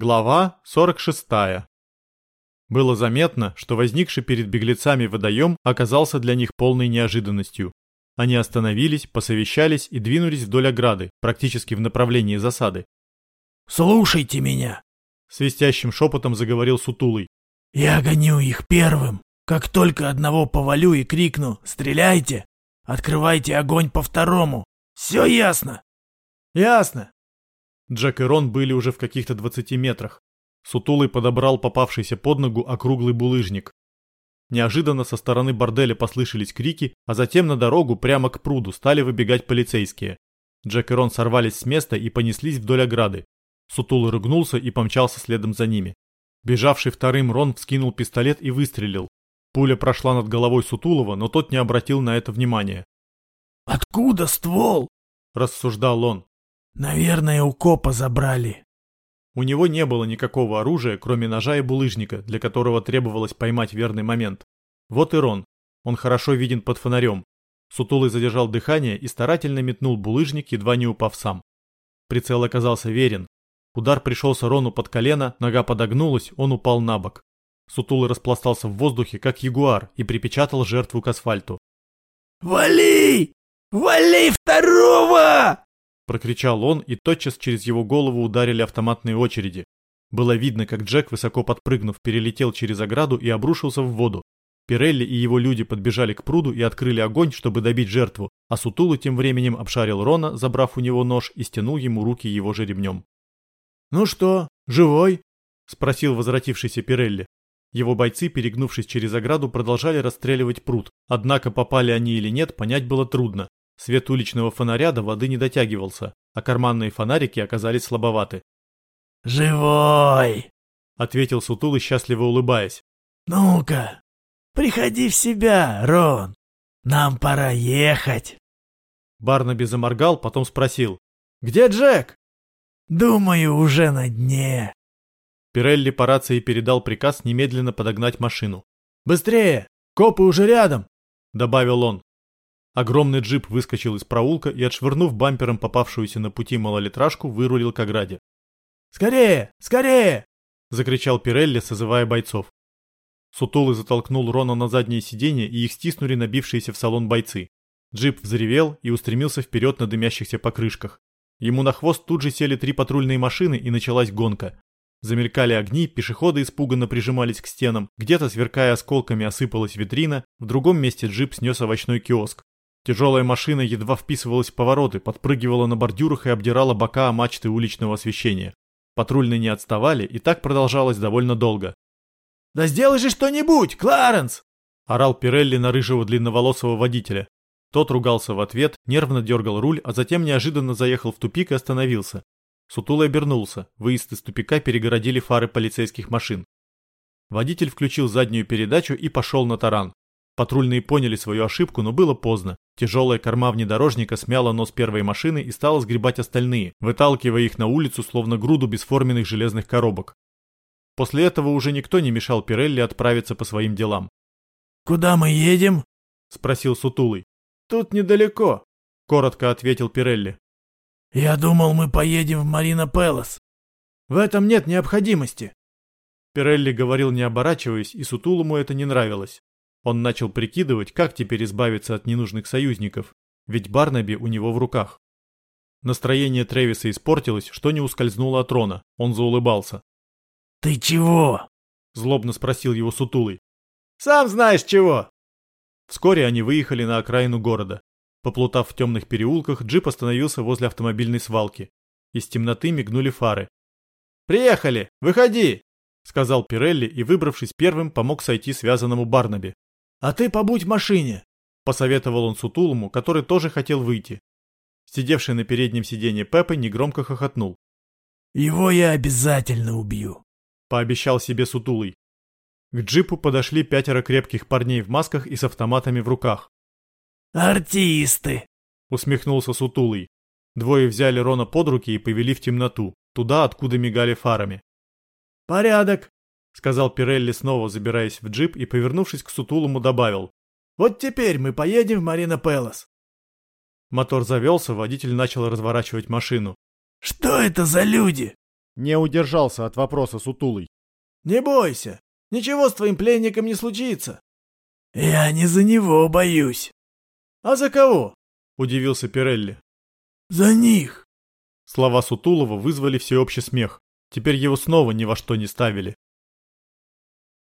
Глава 46. Было заметно, что возникший перед беглецами водоем оказался для них полной неожиданностью. Они остановились, посовещались и двинулись вдоль ограды, практически в направлении засады. «Слушайте меня!» — свистящим шепотом заговорил Сутулый. «Я гоню их первым. Как только одного повалю и крикну «Стреляйте!», открывайте огонь по второму. Все ясно?» «Ясно!» Джек и Рон были уже в каких-то 20 метрах. Сутулый подобрал попавшийся под ногу округлый булыжник. Неожиданно со стороны борделя послышались крики, а затем на дорогу прямо к пруду стали выбегать полицейские. Джек и Рон сорвались с места и понеслись вдоль ограды. Сутулый рыгнулся и помчался следом за ними. Бежавший вторым Рон вскинул пистолет и выстрелил. Пуля прошла над головой Сутулова, но тот не обратил на это внимания. «Откуда ствол?» – рассуждал он. «Наверное, у копа забрали». У него не было никакого оружия, кроме ножа и булыжника, для которого требовалось поймать верный момент. Вот и Рон. Он хорошо виден под фонарем. Сутулый задержал дыхание и старательно метнул булыжник, едва не упав сам. Прицел оказался верен. Удар пришелся Рону под колено, нога подогнулась, он упал на бок. Сутулый распластался в воздухе, как ягуар, и припечатал жертву к асфальту. «Вали! Вали второго!» Прокричал он, и тотчас через его голову ударили автоматные очереди. Было видно, как Джек, высоко подпрыгнув, перелетел через ограду и обрушился в воду. Пирелли и его люди подбежали к пруду и открыли огонь, чтобы добить жертву, а Сутулы тем временем обшарил Рона, забрав у него нож и стянул ему руки его же ремнем. «Ну что, живой?» – спросил возвратившийся Пирелли. Его бойцы, перегнувшись через ограду, продолжали расстреливать пруд, однако попали они или нет, понять было трудно. Свет уличного фонаря до воды не дотягивался, а карманные фонарики оказались слабоваты. «Живой!» — ответил Сутулый, счастливо улыбаясь. «Ну-ка, приходи в себя, Рон. Нам пора ехать». Барнаби заморгал, потом спросил. «Где Джек?» «Думаю, уже на дне». Пирелли по рации передал приказ немедленно подогнать машину. «Быстрее! Копы уже рядом!» — добавил он. Огромный джип выскочил из проулка и, отшвырнув бампером попавшуюся на пути малолитражку, вырулил к ограде. «Скорее! Скорее!» — закричал Пирелли, созывая бойцов. Сутулый затолкнул Рона на заднее сиденье, и их стиснули набившиеся в салон бойцы. Джип взревел и устремился вперед на дымящихся покрышках. Ему на хвост тут же сели три патрульные машины, и началась гонка. Замелькали огни, пешеходы испуганно прижимались к стенам, где-то, сверкая осколками, осыпалась витрина, в другом месте джип снес овощной киоск. Тяжелая машина едва вписывалась в повороты, подпрыгивала на бордюрах и обдирала бока мачты уличного освещения. Патрульные не отставали, и так продолжалось довольно долго. «Да сделай же что-нибудь, Кларенс!» – орал Пирелли на рыжего длинноволосого водителя. Тот ругался в ответ, нервно дергал руль, а затем неожиданно заехал в тупик и остановился. Сутулый обернулся, выезд из тупика перегородили фары полицейских машин. Водитель включил заднюю передачу и пошел на таран. Патрульные поняли свою ошибку, но было поздно. Тяжелая корма внедорожника смяла нос первой машины и стала сгребать остальные, выталкивая их на улицу, словно груду бесформенных железных коробок. После этого уже никто не мешал Пирелли отправиться по своим делам. «Куда мы едем?» – спросил Сутулый. «Тут недалеко», – коротко ответил Пирелли. «Я думал, мы поедем в Марина Пелос». «В этом нет необходимости». Пирелли говорил не оборачиваясь, и Сутулому это не нравилось. Он начал прикидывать, как теперь избавиться от ненужных союзников, ведь Барнаби у него в руках. Настроение Тревиса испортилось, что не ускользнуло от Рона. Он заулыбался. «Ты чего?» – злобно спросил его Сутулый. «Сам знаешь чего!» Вскоре они выехали на окраину города. Поплутав в темных переулках, джип остановился возле автомобильной свалки. Из темноты мигнули фары. «Приехали! Выходи!» – сказал Пирелли и, выбравшись первым, помог сойти связанному Барнаби. «А ты побудь в машине!» – посоветовал он Сутулому, который тоже хотел выйти. Сидевший на переднем сиденье Пеппа негромко хохотнул. «Его я обязательно убью!» – пообещал себе Сутулый. К джипу подошли пятеро крепких парней в масках и с автоматами в руках. «Артисты!» – усмехнулся Сутулый. Двое взяли Рона под руки и повели в темноту, туда, откуда мигали фарами. «Порядок!» Сказал Пирелли снова забираясь в джип и, повернувшись к Сутулому, добавил. «Вот теперь мы поедем в Марина Пелос». Мотор завелся, водитель начал разворачивать машину. «Что это за люди?» Не удержался от вопроса сутулый. «Не бойся, ничего с твоим пленником не случится». «Я не за него боюсь». «А за кого?» – удивился Пирелли. «За них». Слова Сутулова вызвали всеобщий смех. Теперь его снова ни во что не ставили.